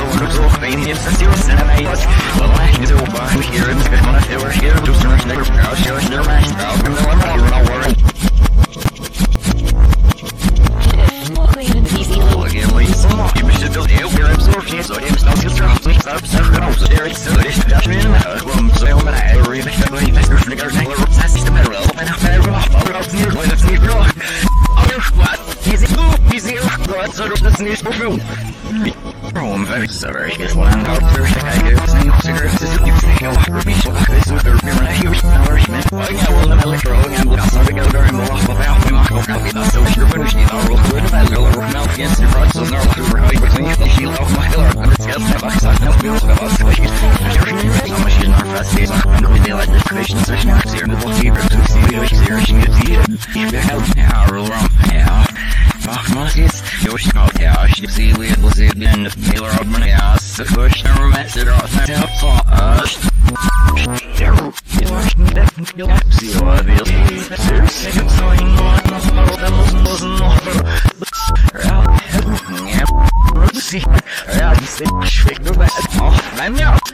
up. Saying I'm so I'm so pain. It's a zero cent. And I was. Well, I can do it. We're here. It's good. When I feel we're here. Do some much nigger. I'll show you. Never mind. I'll come to one. I'll worry. Again, ladies, some more. You should build a weird absorption, so I'm still just trying to stop several hours. There is so this Dutchman, um, so I'm gonna God, so that's news for food. Oh, I'm very sorry. I'm ich sie liet, was bin, Taylor Rodman, ja, so push, never met, sit off, not help, fast. See what I feel. Seriously, I'm telling you, I'm not